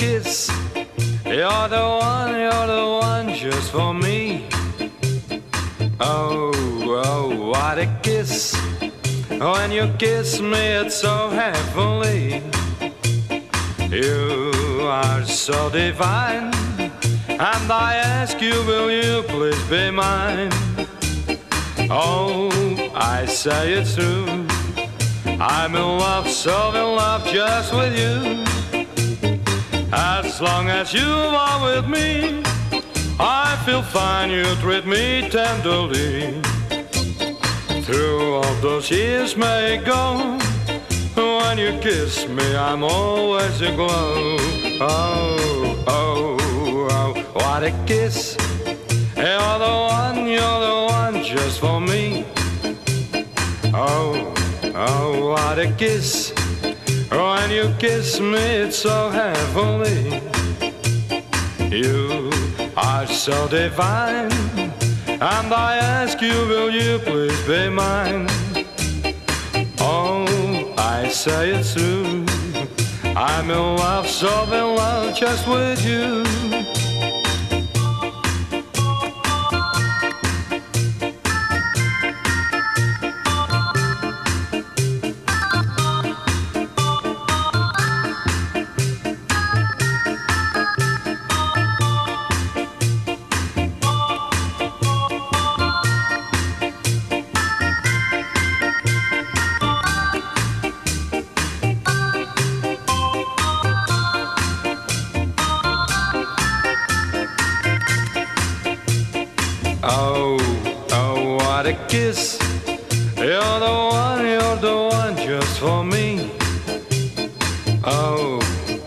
kiss. You're the one, you're the one just for me. Oh, oh, what a kiss. When you kiss me, it's so heavenly. You are so divine. And I ask you, will you please be mine? Oh, I say it's true. I'm in love, so in love just with you. As long as you are with me, I feel fine, you treat me tenderly. Through all those years may go, when you kiss me, I'm always aglow. Oh, oh, oh, what a kiss. You're the one, you're the one just for me. Oh, oh, what a kiss. Oh, when you kiss me, it's so heavenly. You are so divine. And I ask you, will you please be mine? Oh, I say it's true. I'm in love, so in love just with you. Kiss. You're the one, you're the one just for me. Oh,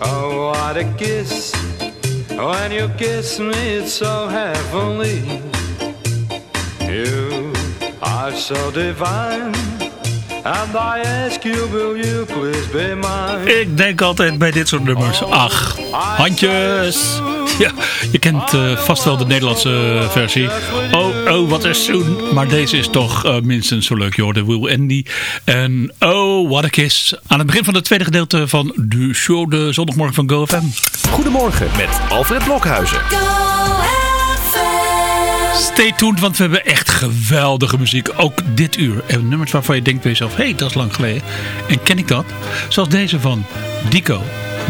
oh, what a kiss. When you kiss me, it's so heavenly. You are so divine. And I ask you, will you please be mine? Ik denk altijd bij dit soort nummers, ach, handjes. Ja, je kent uh, vast wel de Nederlandse versie. Oh, oh, wat is zoen. Maar deze is toch uh, minstens zo leuk. Je de Will Andy. En oh, what a kiss. Aan het begin van het tweede gedeelte van de show, de zondagmorgen van GoFM. Goedemorgen met Alfred Blokhuizen. Stay tuned, want we hebben echt geweldige muziek. Ook dit uur. En nummers waarvan je denkt bij jezelf, hé, hey, dat is lang geleden. En ken ik dat? Zoals deze van Dico.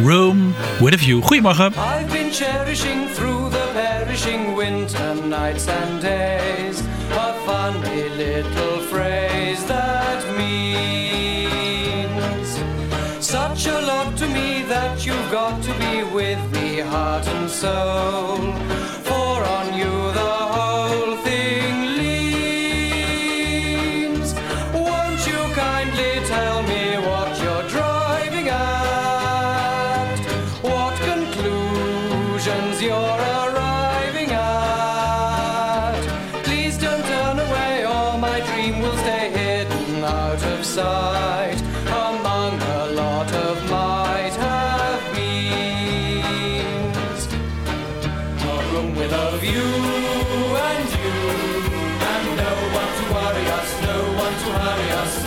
Rome with a View. Goedemorgen. I've been cherishing through the perishing winter nights and days a funny little phrase that means such a to me that you've got to be with me heart and soul view and you, and no one to worry us, no one to hurry us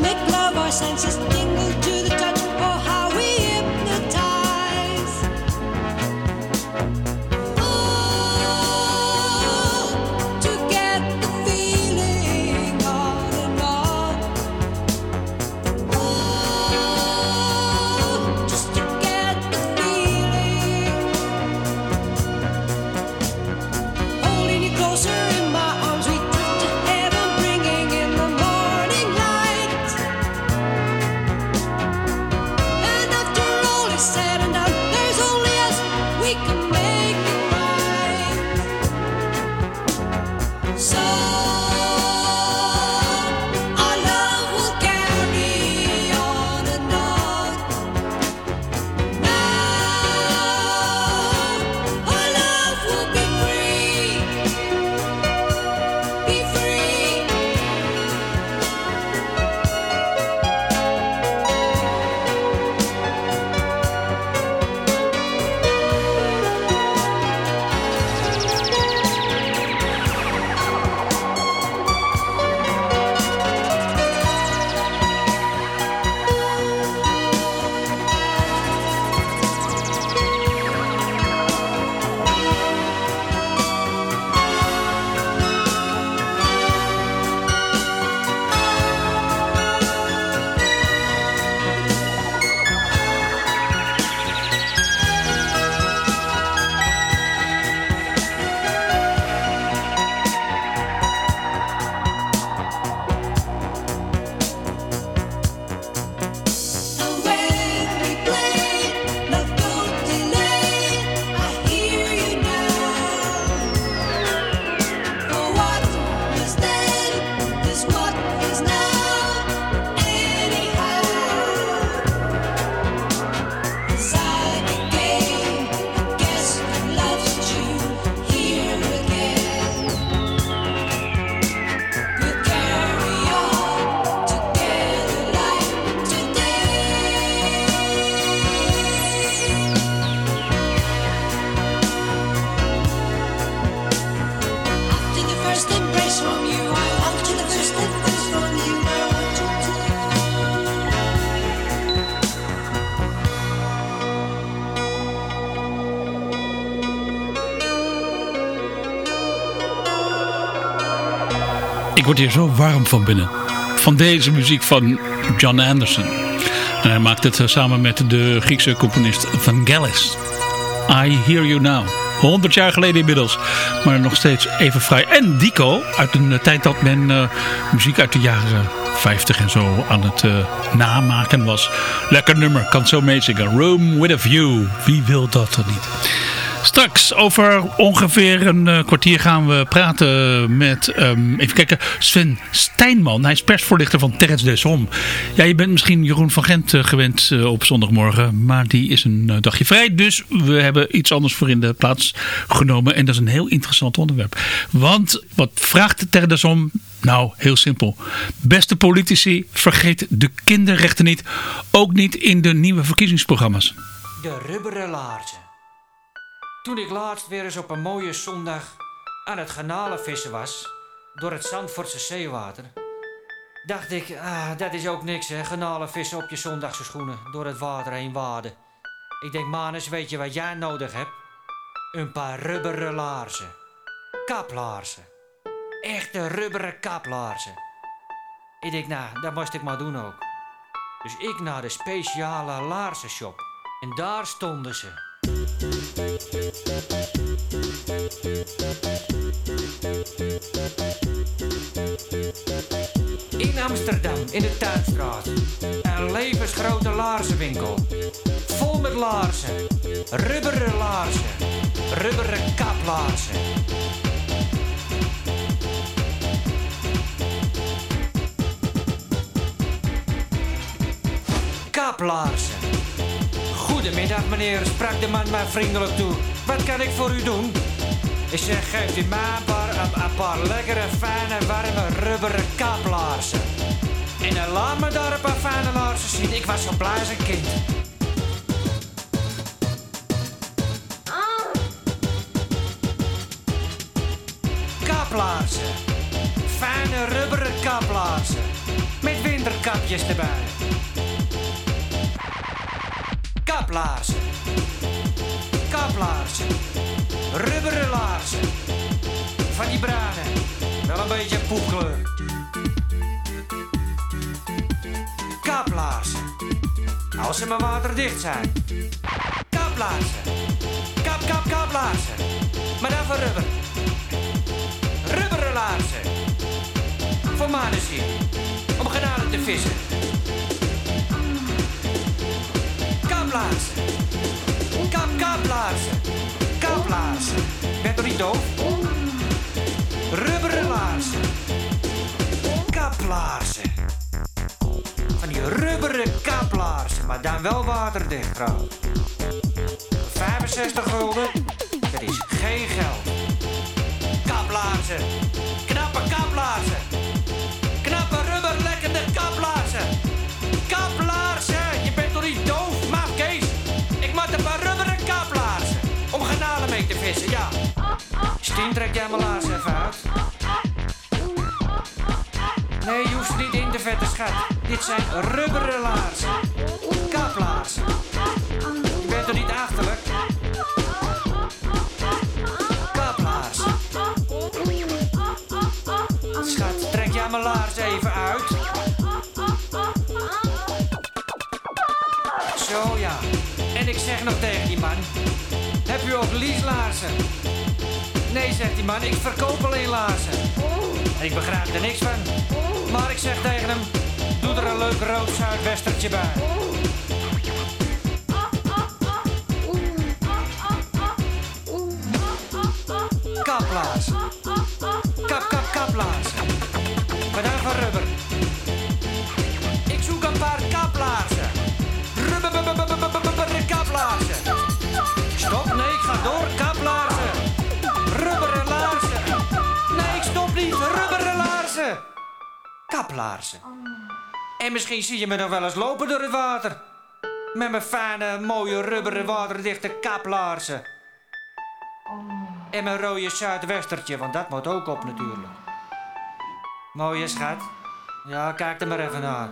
make love, our senses tingle too. word hier zo warm van binnen. Van deze muziek van John Anderson. Hij maakt het eh, samen met de Griekse componist Vangelis. I Hear You Now. 100 jaar geleden inmiddels. Maar nog steeds even vrij. En Dico, uit een eh, tijd dat men eh, muziek uit de jaren 50 en zo aan het namaken was. Lekker nummer, kan zo meezingen. Room with a View. Wie wil dat dan niet? Straks over ongeveer een eh, kwartier gaan we praten met, ehm, even kijken, Sven Stijnman. Hij is persvoorlichter van Terrets des Hom. Ja, je bent misschien Jeroen van Gent eh, gewend eh, op zondagmorgen, maar die is een dagje vrij. Dus we hebben iets anders voor in de plaats genomen. En dat is een heel interessant onderwerp. Want wat vraagt Terrets des Hom? Nou, heel simpel. Beste politici, vergeet de kinderrechten niet. Ook niet in de nieuwe verkiezingsprogramma's. De rubberen laarzen. Toen ik laatst weer eens op een mooie zondag aan het garnalenvissen was, door het Zandvoortse zeewater, dacht ik, ah, dat is ook niks hè, garnalenvissen op je zondagse schoenen, door het water heen waden. Ik denk, Manus, weet je wat jij nodig hebt? Een paar rubberen laarzen. Kaplaarzen. Echte rubberen kaplaarzen. Ik denk, nou, dat moest ik maar doen ook. Dus ik naar de speciale laarzenshop. En daar stonden ze. In Amsterdam, in de Tuinstraat. Een levensgrote laarzenwinkel. Vol met laarzen. Rubberen laarzen. Rubberen kaplaarzen. Kaplaarzen. Goedemiddag meneer, sprak de man mij vriendelijk toe. Wat kan ik voor u doen? Ik zeg, geeft u mij een paar, lekkere, fijne, warme, rubberen kaplaarzen. En laat me daar een paar fijne laarzen zien. Ik was zo blij een kind. Kaplaarzen. Fijne rubberen kaplaarzen. Met winterkapjes erbij. Kaplaarzen. Kaplaarzen. Rubberen laarzen. Van die bruine. Wel een beetje poepkleur. Kaplaarzen. Als ze maar waterdicht zijn. Kaplaarzen. Kap, kap, kaplaarzen. Maar dan voor rubber. Rubberen laarzen. Voor manus hier. Om genade te vissen. Maar dan wel waterdicht trouwens. 65 gulden. Dat is geen geld. Kaplaarzen. Knappe kaplaarzen. Knappe rubber lekkende kaplaarzen. Kaplaarzen. Je bent toch niet doof, maat Kees? Ik maak een paar rubberen kaplaarzen. Om garnalen mee te vissen, ja. Stien, trek jij mijn laarzen even. Nee, je hoeft niet in te vetten, schat. Dit zijn rubberen laarzen. Kaplaarzen. Je bent toch niet achterlijk? Kaplaarzen. Schat, trek jij mijn laars even uit. Zo ja. En ik zeg nog tegen die man: Heb u ook leaselaarzen? Nee, zegt die man, ik verkoop alleen laarzen. Ik begrijp er niks van. Maar ik zeg tegen hem: Doe er een leuk rood zuidwestertje bij. Kaplaarzen. Kap, kap, dan van rubber. Ik zoek een paar kaplaarzen. Rubber, kaplaarzen. Stop, nee, ik ga door. Kaplaarzen. Rubberen laarzen. Nee, ik stop niet. Rubberen laarzen. Kaplaarzen. En misschien zie je me nog wel eens lopen door het water. Met mijn fijne, mooie, rubberen, waterdichte kaplaarzen. En mijn rode zuidwestertje, want dat moet ook op natuurlijk. Mooie schat. Ja, kijk er maar even naar.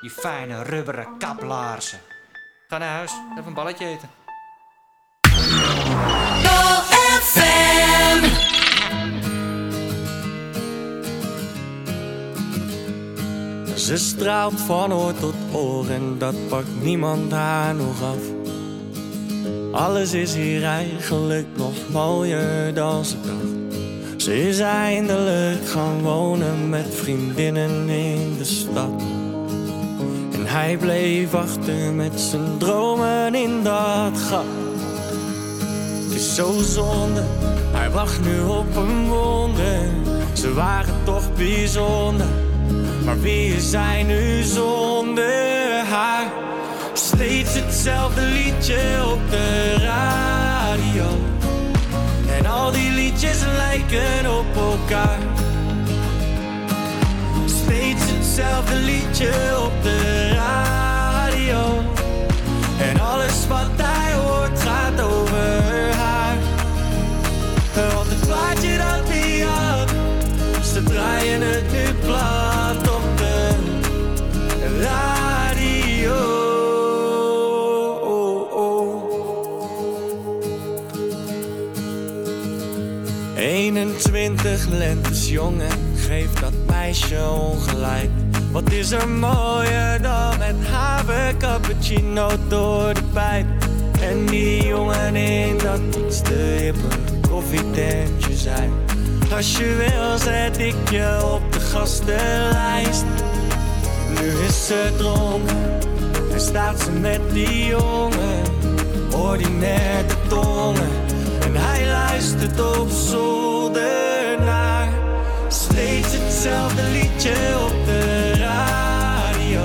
Die fijne rubberen kaplaarzen. Ga naar huis, even een balletje eten. Ze straalt van oor tot oor en dat pakt niemand haar nog af. Alles is hier eigenlijk nog mooier dan ze dacht. Ze is eindelijk gaan wonen met vriendinnen in de stad. En hij bleef achter met zijn dromen in dat gat. Het is zo zonde, hij wacht nu op een wonder. Ze waren toch bijzonder, maar wie is hij nu zonder haar? Steeds hetzelfde liedje op de radio. En al die liedjes lijken op elkaar. Steeds hetzelfde liedje op de radio. En alles wat hij 21 lentes jong en geeft dat meisje ongelijk. Wat is er mooier dan met haar cappuccino door de pijp? En die jongen in dat iets te hippe koffietentje zijn. Als je wil zet ik je op de gastenlijst. Nu is ze dronken en staat ze met die jongen. Ordinair de tongen en hij luistert op zolder. Steeds hetzelfde liedje op de radio.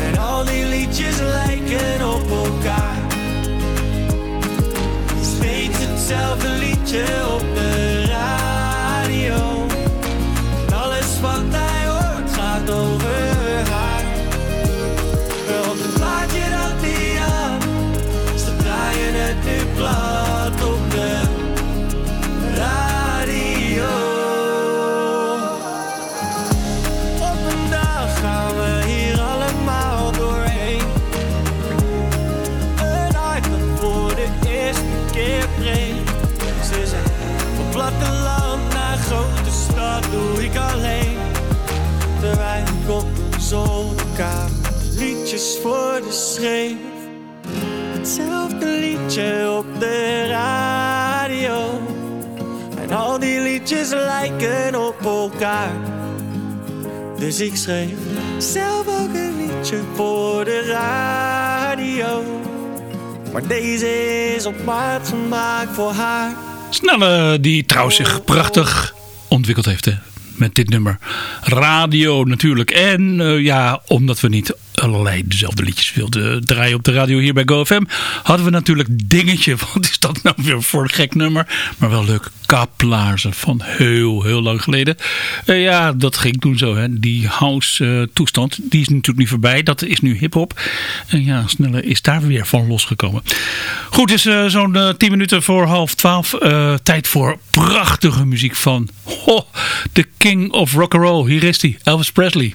En al die liedjes lijken op elkaar. Steeds hetzelfde liedje op de radio. Hetzelfde liedje op de radio. En al die liedjes lijken op elkaar. Dus ik schreef zelf ook een liedje voor de radio. Maar deze is op maat gemaakt voor haar. Snelle, die trouwens zich prachtig ontwikkeld heeft. Hè? Met dit nummer. Radio natuurlijk. En eh, ja, omdat we niet allerlei dezelfde liedjes wilden draaien op de radio hier bij GoFM. Hadden we natuurlijk dingetje. Wat is dat nou weer voor een gek nummer? Maar wel leuk. Kaplaarzen van heel, heel lang geleden. Eh, ja, dat ging toen zo. Hè. Die house eh, toestand. Die is natuurlijk niet voorbij. Dat is nu hiphop. En ja, sneller is daar weer van losgekomen. Goed, is eh, zo'n eh, 10 minuten voor half 12. Eh, tijd voor prachtige muziek van de King of Rock'n'Roll. Hier is hij, Elvis Presley.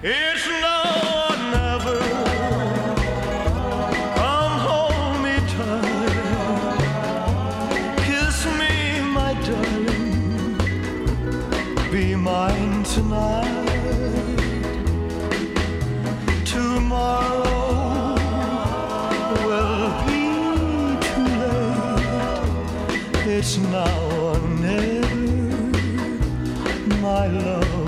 It's now or never. Come hold me tight. Kiss me, my darling. Be mine tonight. Tomorrow. It's now or never. My love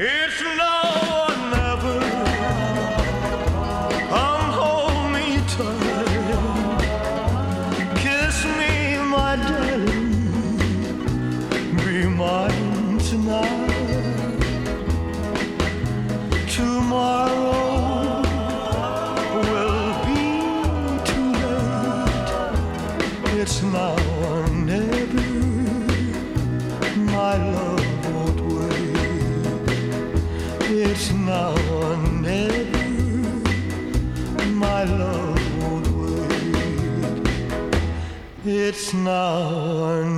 It's love. Krishna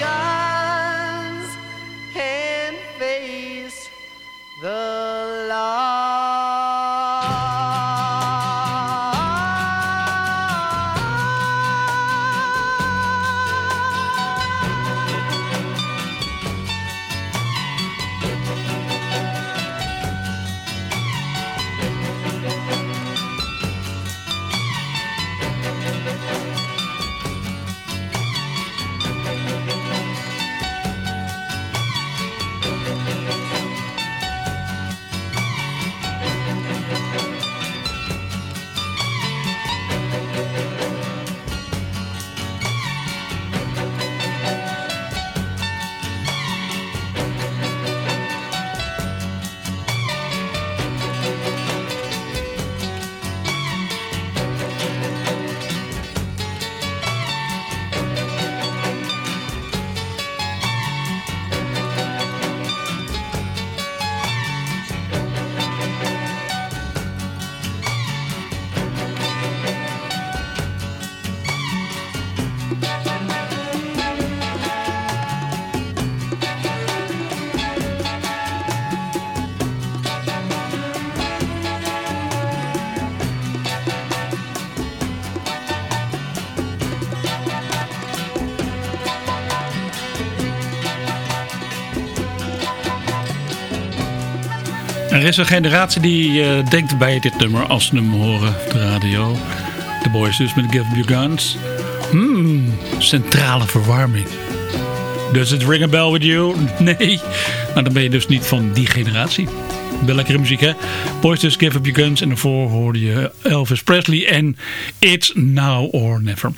God. Is een generatie die eh, denkt bij dit nummer als ze hem horen op de radio. De boys dus met Give Your Guns. Hmm, centrale verwarming. Does it ring a bell with you? Nee. Nou, dan ben je dus niet van die generatie. Wel lekkere muziek, hè? Boys Give Up Your Guns. En daarvoor hoorde je Elvis Presley en It's Now or Never.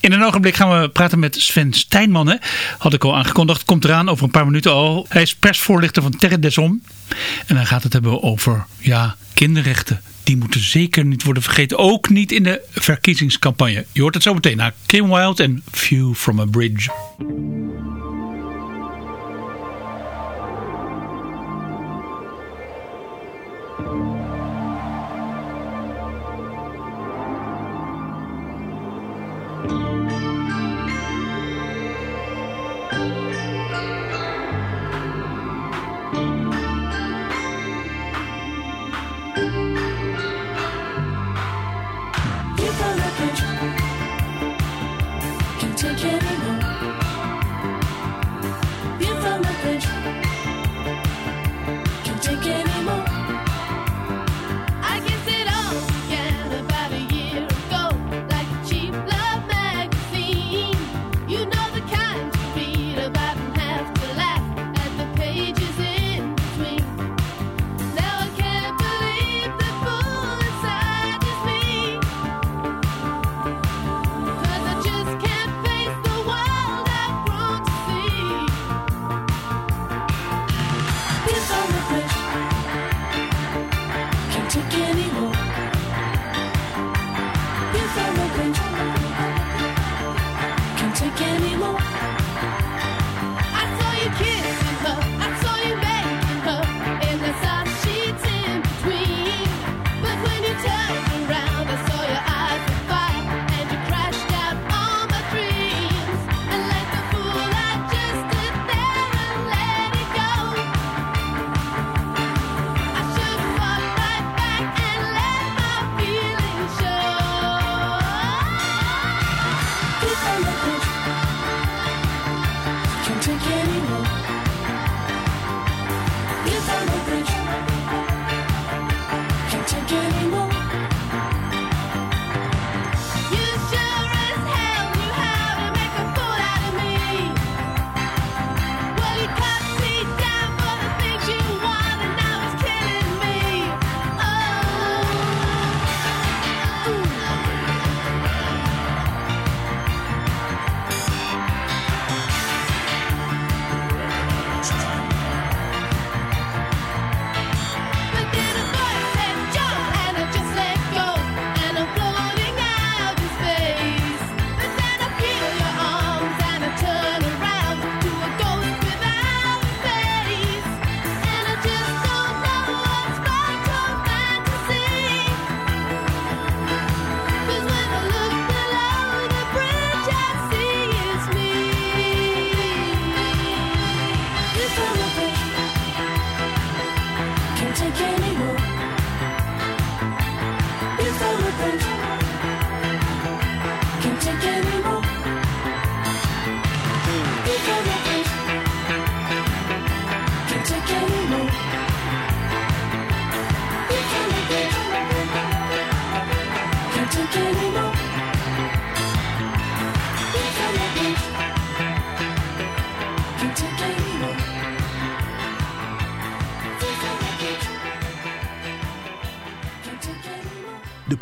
In een ogenblik gaan we praten met Sven Stijnman? Had ik al aangekondigd. Komt eraan over een paar minuten al. Hij is persvoorlichter van Terre des Hommes. En hij gaat het hebben over, ja, kinderrechten. Die moeten zeker niet worden vergeten. Ook niet in de verkiezingscampagne. Je hoort het zo meteen naar Kim Wilde en View from a Bridge.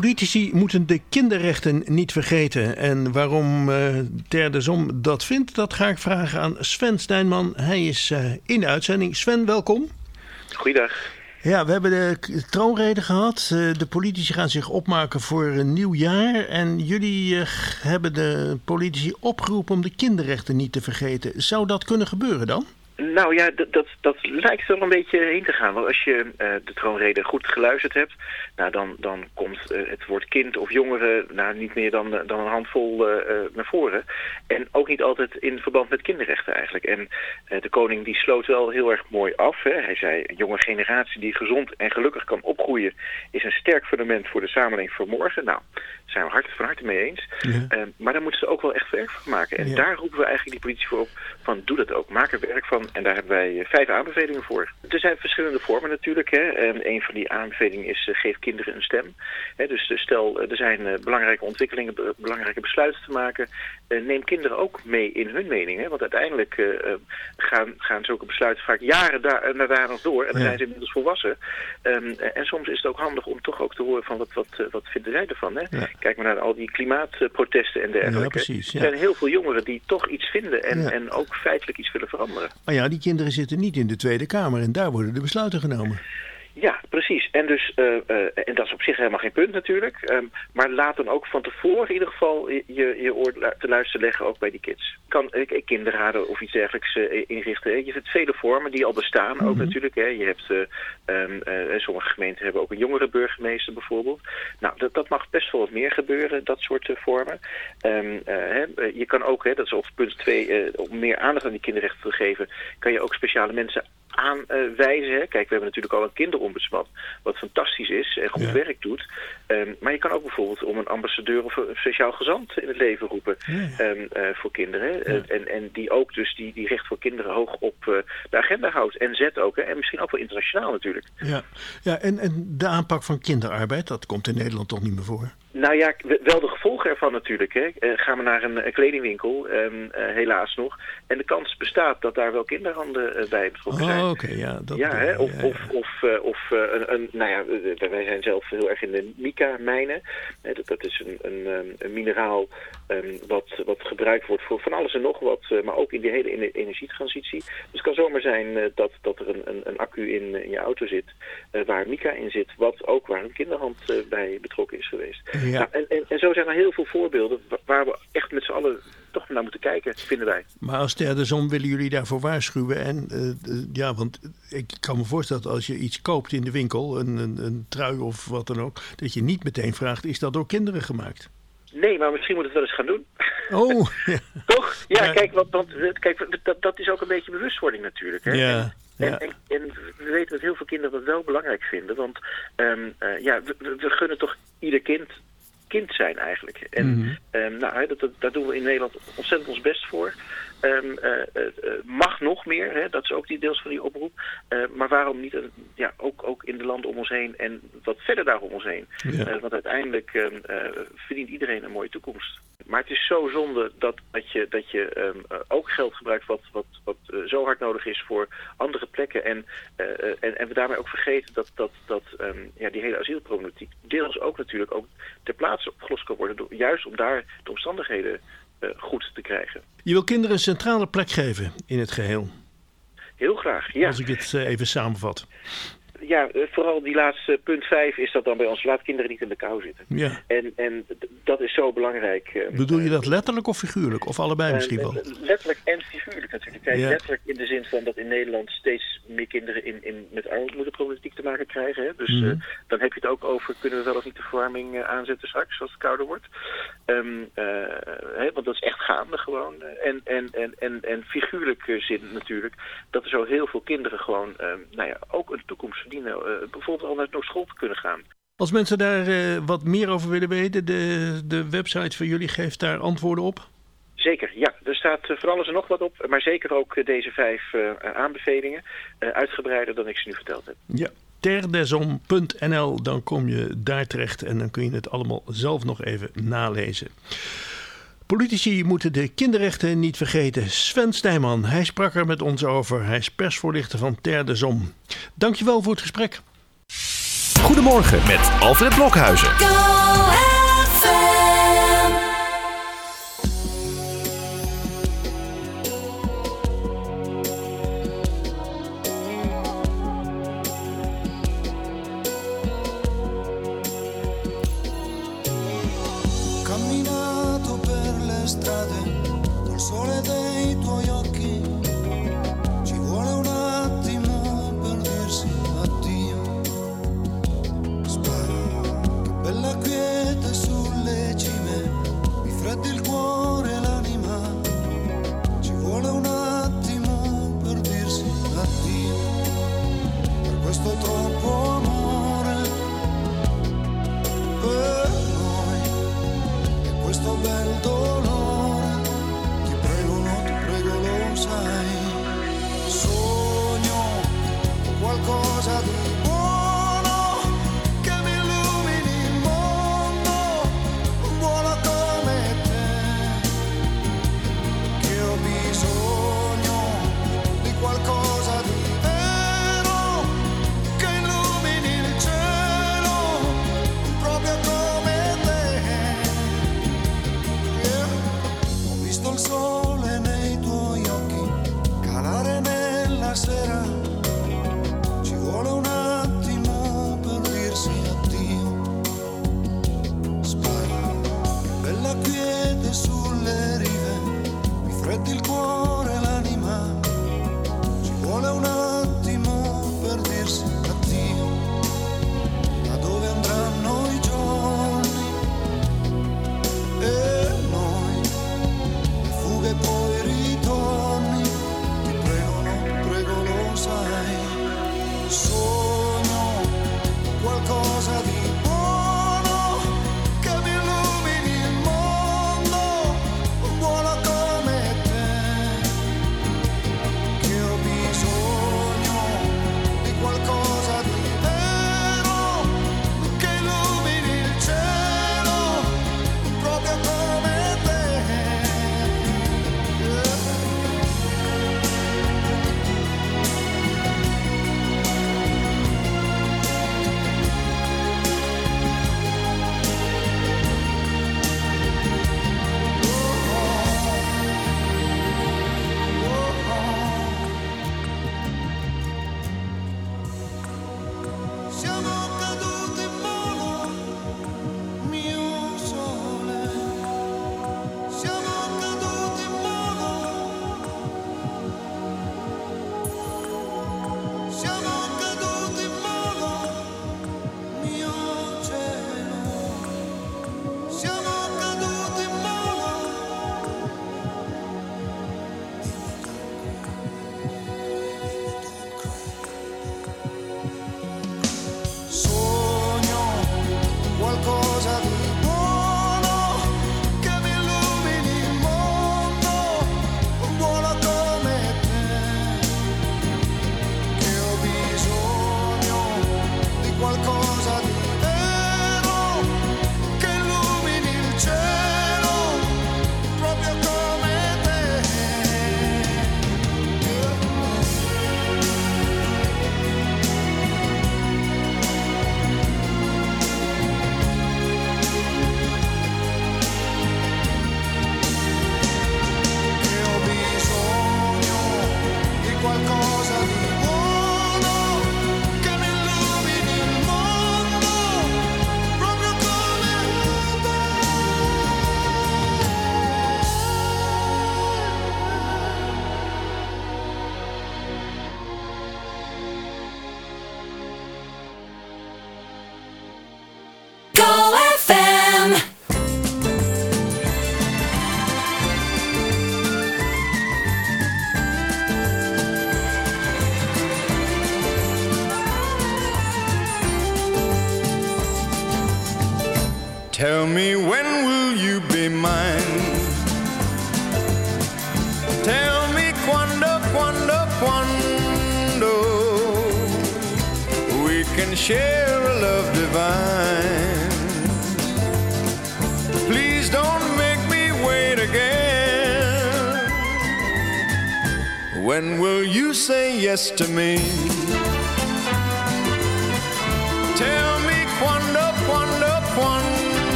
Politici moeten de kinderrechten niet vergeten. En waarom eh Ter de Zom dat vindt, dat ga ik vragen aan Sven Stijnman. Hij is eh, in de uitzending. Sven, welkom. Goeiedag. Ja, we hebben de troonrede gehad. Eh, de politici gaan zich opmaken voor een nieuw jaar. En jullie hebben de politici opgeroepen om de kinderrechten niet te vergeten. Zou dat kunnen gebeuren dan? Nou ja, dat, dat, lijkt er een beetje heen te gaan. Want als je eh, de troonrede goed geluisterd hebt, nou, dan, dan komt eh, het woord kind of jongere nou, niet meer dan, dan een handvol eh, eh, naar voren. En ook niet altijd in verband met kinderrechten eigenlijk. En eh, de koning die sloot wel heel erg mooi af. Hè. Hij zei, een jonge generatie die gezond en gelukkig kan opgroeien is een sterk fundament voor de samenleving van morgen. Nou, zijn we hart, van harte mee eens. Eh, maar daar moeten ze ook wel echt werk van maken. En Ja. daar roepen we eigenlijk die politie voor op van doe dat ook. Maak er werk van. En daar hebben wij eh, vijf aanbevelingen voor. Er zijn verschillende vormen natuurlijk. Hè. En een van die aanbevelingen is eh, geef kinderen een stem. Hè, dus eh, stel, er zijn belangrijke ontwikkelingen, be- belangrijke besluiten te maken. Neem kinderen ook mee in hun mening. Hè. Want uiteindelijk gaan, gaan zulke besluiten vaak jaren daar, naar daar nog door. En dan Ja. zijn ze inmiddels volwassen. Ehm, eh, en soms is het ook handig om toch ook te horen van wat, wat, wat vinden zij ervan. Hè? Ja. Kijk maar naar al die klimaatprotesten en dergelijke. Ja, precies, ja. Er zijn heel veel jongeren die toch iets vinden en, Ja. en ook feitelijk iets willen veranderen. Maar ja, die kinderen zitten niet in de Tweede Kamer en daar worden de besluiten genomen. Ja, precies. En, dus, eh, eh, en dat is op zich helemaal geen punt natuurlijk. Ehm, maar laat dan ook van tevoren in ieder geval je, je, oor te luisteren leggen ook bij die kids. Kan eh, kinderraden of iets dergelijks inrichten. Je hebt vele vormen die al bestaan ook natuurlijk. Hè. Je hebt, eh, ehm, eh, sommige gemeenten hebben ook een jongere burgemeester bijvoorbeeld. Nou, dat, dat mag best wel wat meer gebeuren, dat soort vormen. Ehm, eh, hè, je kan ook, hè, dat is op punt 2, om meer aandacht aan die kinderrechten te geven, kan je ook speciale mensen aanwijzen. Hè. Kijk, we hebben natuurlijk al een kinderombudsman, wat fantastisch is en goed Ja. werk doet. Ehm, maar je kan ook bijvoorbeeld om een ambassadeur of een speciaal gezant in het leven roepen ehm, eh, voor kinderen. Eh, en, en die ook dus die, die recht voor kinderen hoog op eh, de agenda houdt. En zet ook, hè. en misschien ook wel internationaal natuurlijk. Ja, ja en, en de aanpak van kinderarbeid, dat komt in Nederland toch niet meer voor? Nou ja, wel de gevolgen ervan natuurlijk. Hè. Eh, gaan we naar een, een kledingwinkel, ehm, eh, helaas nog. En de kans bestaat dat daar wel kinderhanden eh, bij betrokken zijn. Oh, oké, ja. Dat, ja, hè? Of, ja, ja. of, of, eh, of eh, een, een, nou ja, eh, wij zijn zelf heel erg in de mica-mijnen. Dat, dat is een, een, ehm, een mineraal ehm, wat, wat gebruikt wordt voor van alles en nog wat, eh, maar ook in die hele ene- energietransitie. Dus het kan zomaar zijn eh, dat, dat er een, een, een accu in, in je auto zit eh, waar mica in zit, wat ook waar een kinderhand eh, bij betrokken is geweest. Ja. Nou, en, en, en zo zijn er heel veel voorbeelden wa- waar we echt met z'n allen toch naar moeten kijken, vinden wij. Maar als derde zon willen jullie daarvoor waarschuwen. En eh, eh, ja, want ik kan me voorstellen dat als je iets koopt in de winkel, een, een, een trui of wat dan ook, dat je niet meteen vraagt, is dat door kinderen gemaakt? Nee, maar misschien moet het wel eens gaan doen. Oh, ja. Toch? Ja, Ja. kijk, want, want eh, kijk, dat, dat is ook een beetje bewustwording natuurlijk. Hè? Ja, En, ja. en, en we weten dat heel veel kinderen dat wel belangrijk vinden. Want ehm, eh, ja, we gunnen toch ieder kind kind zijn eigenlijk. En Mhm. ehm, nou, dat, dat, daar doen we in Nederland ontzettend ons best voor. Ehm, eh, eh, eh, mag nog meer, hè? dat is ook die deels van die oproep. Maar waarom niet ja, ook, ook in de landen om ons heen en wat verder daar om ons heen. Ja. Want uiteindelijk ehm, eh, verdient iedereen een mooie toekomst. Maar het is zo zonde dat, dat je, dat je ook geld gebruikt wat, wat, wat zo hard nodig is voor andere plekken. En, en, en we daarmee ook vergeten dat, dat, dat ja, die hele asielproblematiek deels ook natuurlijk ook ter plaatse opgelost kan worden. Door, juist om daar de omstandigheden eh, goed te krijgen. Je wil kinderen een centrale plek geven in het geheel. Heel graag, ja. Als ik het eh, even samenvat. Ja, eh, vooral die laatste punt 5 is dat dan bij ons. Laat kinderen niet in de kou zitten. Ja. En, en dat is zo belangrijk. eh, Bedoel je dat letterlijk of figuurlijk? Of allebei misschien Eh, wel? eh, letterlijk en figuurlijk natuurlijk. Kijk, Ja. Letterlijk in de zin van dat in Nederland steeds meer kinderen in, in, met armoedeproblematiek te maken krijgen. Hè? Dus Mhm. eh, dan heb je het ook over, kunnen we wel of niet de verwarming eh, aanzetten straks als het kouder wordt. Ehm, eh, hè, want dat is echt gaande gewoon. Eh, En, en, en, en, en figuurlijk eh, zin natuurlijk, dat er zo heel veel kinderen gewoon ehm, nou ja, ook een toekomst verdienen. eh, bijvoorbeeld al naar school te kunnen gaan. Als mensen daar eh, wat meer over willen weten, de, de website van jullie geeft daar antwoorden op. Zeker, ja. Er staat eh, van alles en nog wat op. Maar zeker ook deze vijf aanbevelingen. uitgebreider dan ik ze nu verteld heb. Ja. Terdesom.nl, dan kom je daar terecht en dan kun je het allemaal zelf nog even nalezen. Politici moeten de kinderrechten niet vergeten. Sven Stijman, hij sprak er met ons over. Hij is persvoorlichter van Ter de Zom. Dankjewel voor het gesprek. Goedemorgen met Alfred Blokhuizen.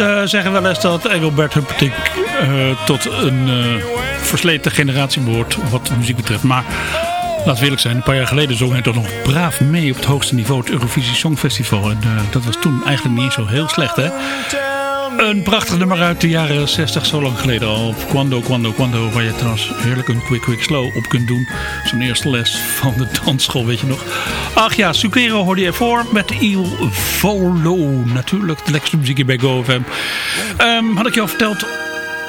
Ze zeggen wel eens dat Engelbert Humperdinck eh, tot een eh, versleten generatie behoort wat de muziek betreft. Maar laten we eerlijk zijn, een paar jaar geleden zong hij toch nog braaf mee op het hoogste niveau, het Eurovisie Songfestival. En dat was toen eigenlijk niet zo heel slecht hè. Een prachtig nummer uit de jaren 60, zo lang geleden al. Quando, Quando, Quando, waar je trouwens heerlijk een quick, quick, slow op kunt doen. Zo'n eerste les van de dansschool, weet je nog. Ach ja, Sucero hoorde je ervoor met Il Volo. Natuurlijk, de lekkerste muziek hier bij GoFM. Ehm had ik je al verteld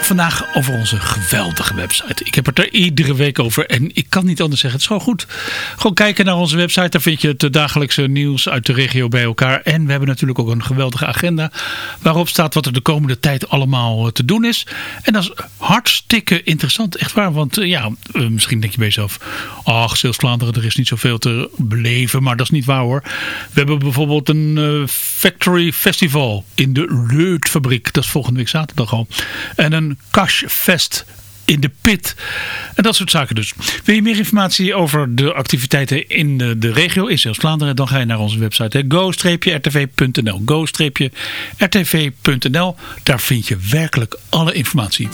vandaag over onze geweldige website. Ik heb het er iedere week over en ik kan niet anders zeggen. Het is gewoon goed. Gewoon kijken naar onze website. Daar vind je het dagelijkse nieuws uit de regio bij elkaar. En we hebben natuurlijk ook een geweldige agenda waarop staat wat er de komende tijd allemaal eh, te doen is. En dat is hartstikke interessant. Echt waar. Want eh, ja, eh, misschien denk je bij jezelf, ach, Zeeuws-Vlaanderen, er is niet zoveel te beleven. Maar dat is niet waar hoor. We hebben bijvoorbeeld een Factory Festival in de Leutfabriek. Dat is volgende week zaterdag al. En een Cashfest in de pit. En dat soort zaken dus. Wil je meer informatie over de activiteiten in de, de regio, in Zeeuws-Vlaanderen, dan ga je naar onze website go-rtv.nl go-rtv.nl Daar vind je werkelijk alle informatie.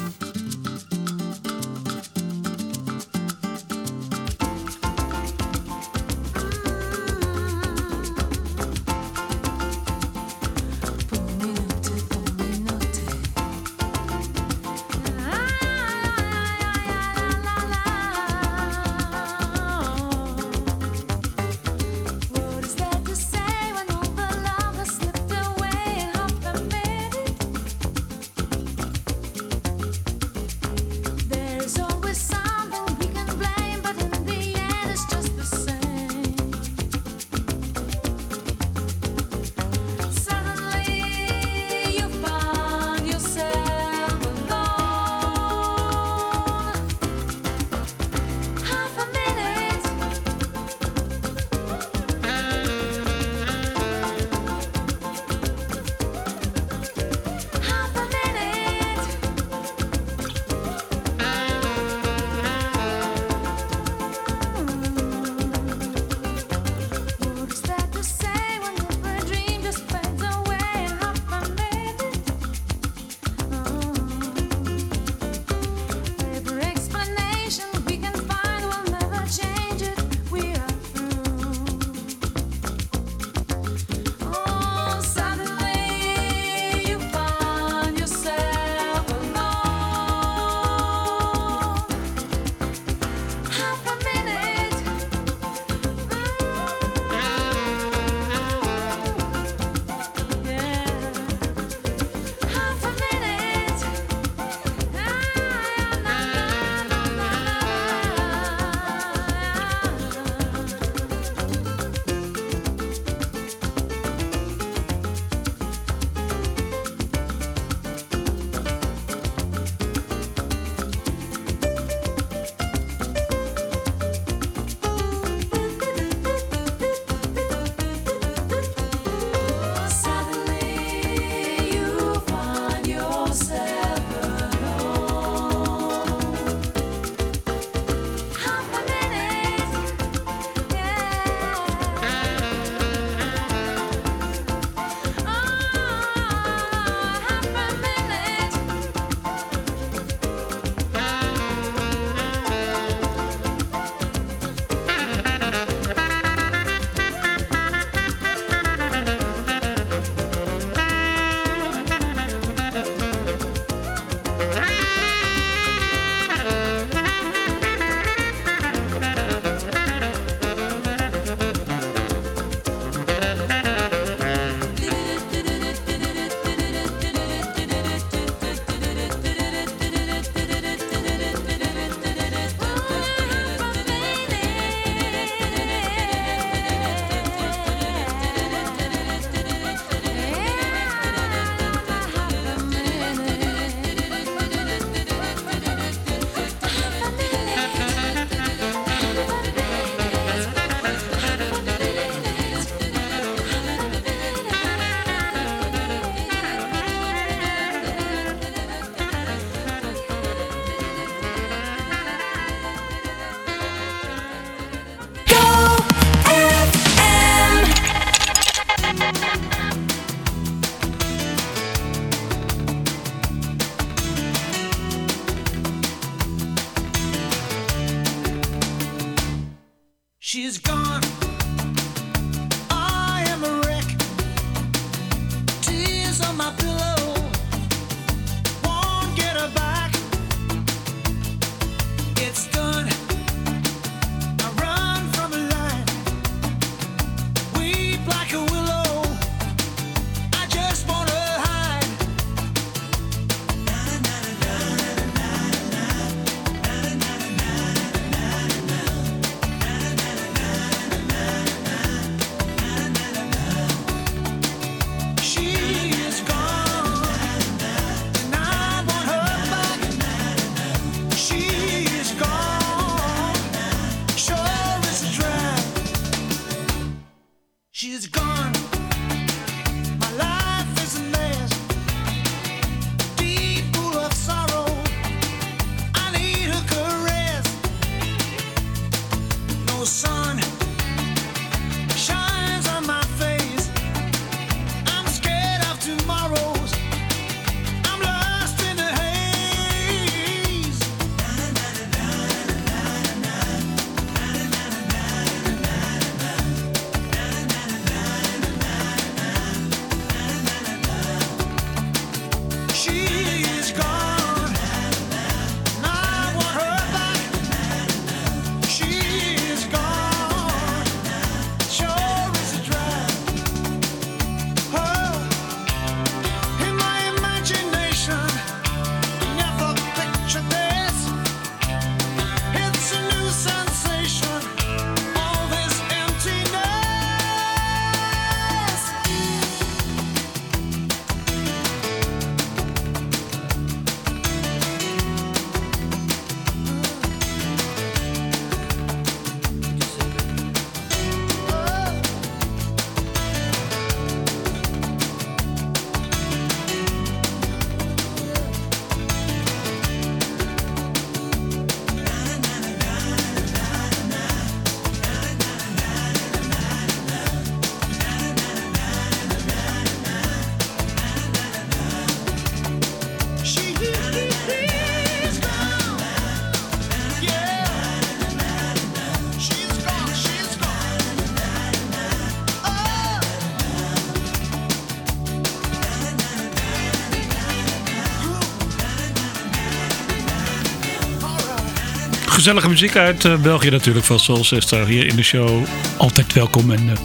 Gezellige muziek uit eh, België natuurlijk van Soul Sister hier in de show. Altijd welkom en eh,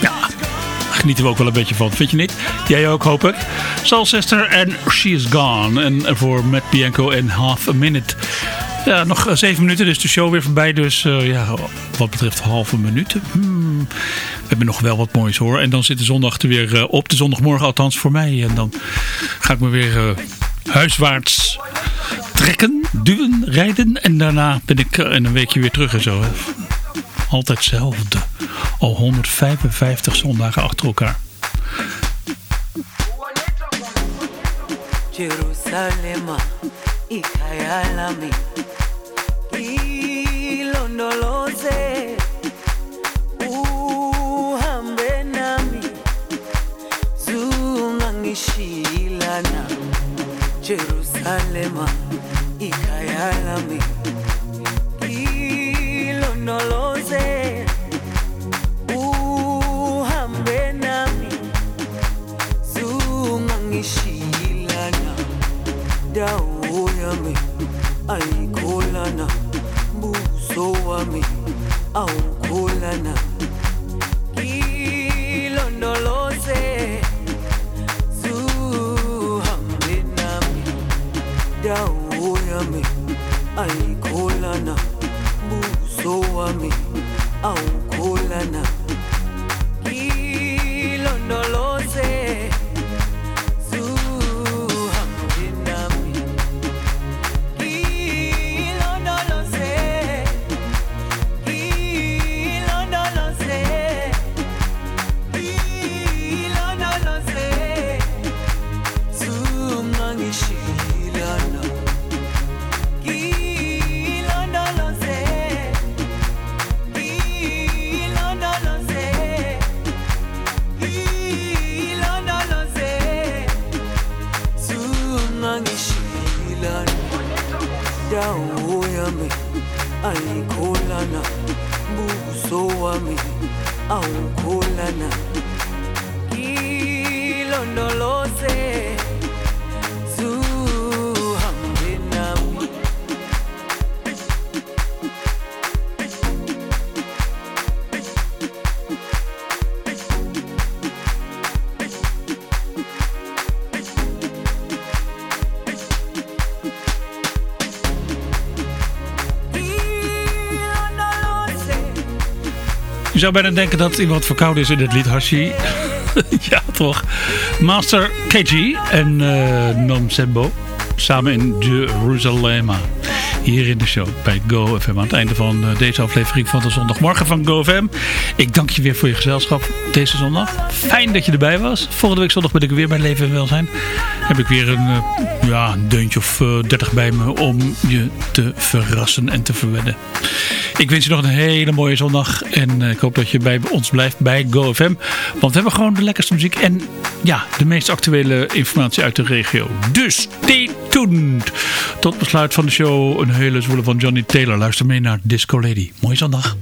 ja, genieten we ook wel een beetje van. Vind je niet? Jij ook hoop ik. Soul Sister en She Is Gone. En voor Matt Bianco en Half a Minute. Ja, nog eh, zeven minuten, dus de show weer voorbij. Dus ja, wat betreft halve minuten. Hmm, we hebben nog wel wat moois hoor. En dan zit de zondag er weer op. De zondagmorgen althans voor mij. En dan ga ik me weer huiswaarts trekken, duwen, rijden. En daarna ben ik eh, in een weekje weer terug en zo. Altijd hetzelfde. Al 155 zondagen achter elkaar. Jerusalema ikhaya lami ilondoloze uhambe nami zungangishilana Jerusalema regálame. Hilo no lo sé, uhambe nami sungangishiyilana ndawo yami ayikholana buso wami awukholana ilondoloze zuhambe nami ndawo ayikholana buso wami awukholana Je zou bijna denken dat iemand verkouden is in het lied Hashi. ja, toch. Master KG en eh Nom Sembo samen in Jerusalem. Hier in de show bij GoFM. Aan het einde van eh, deze aflevering van de zondagmorgen van GoFM. Ik dank je weer voor je gezelschap deze zondag. Fijn dat je erbij was. Volgende week zondag ben ik weer bij Leven en Welzijn. Heb ik weer een, eh, ja, een deuntje of dertig bij me om je te verrassen en te verwennen. Ik wens je nog een hele mooie zondag. En eh, ik hoop dat je bij ons blijft bij GoFM. Want we hebben gewoon de lekkerste muziek. En ja, de meest actuele informatie uit de regio. Dus stay tuned. Tot besluit van de show. Een hele zwoele van Johnny Taylor. Luister mee naar Disco Lady. Mooie zondag.